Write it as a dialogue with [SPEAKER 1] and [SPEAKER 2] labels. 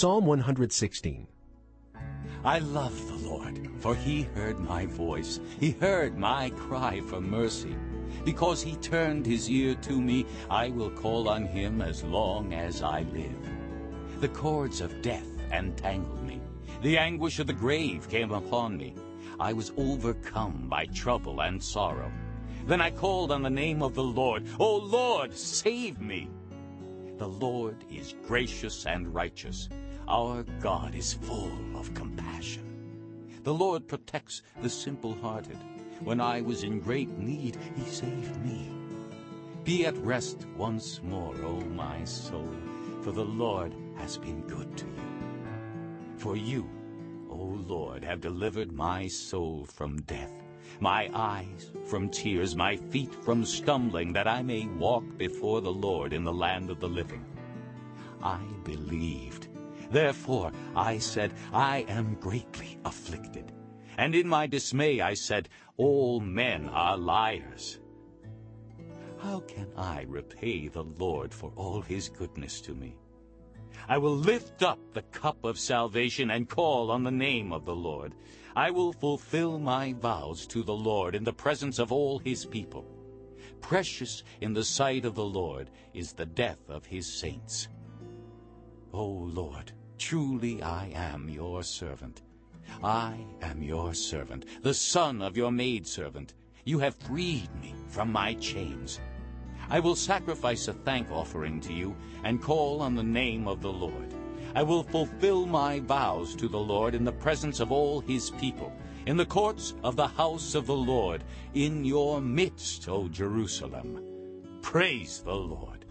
[SPEAKER 1] Psalm 116
[SPEAKER 2] I love the Lord, for he heard my voice. He heard my cry for mercy. Because he turned his ear to me, I will call on him as long as I live. The cords of death entangled me. The anguish of the grave came upon me. I was overcome by trouble and sorrow. Then I called on the name of the Lord. O Lord, save me! The Lord is gracious and righteous. Our God is full of compassion. The Lord protects the simple-hearted. When I was in great need, he saved me. Be at rest once more, O my soul, for the Lord has been good to you. For you, O Lord, have delivered my soul from death, my eyes from tears, my feet from stumbling, that I may walk before the Lord in the land of the living. I believed. Therefore I said, I am greatly afflicted. And in my dismay I said, All men are liars. How can I repay the Lord for all his goodness to me? I will lift up the cup of salvation and call on the name of the Lord. I will fulfill my vows to the Lord in the presence of all his people. Precious in the sight of the Lord is the death of his saints. O Lord, truly I am your servant. I am your servant, the son of your maidservant. You have freed me from my chains. I will sacrifice a thank offering to you and call on the name of the Lord. I will fulfill my vows to the Lord in the presence of all his people, in the courts of the house of the Lord, in your midst, O Jerusalem. Praise the Lord.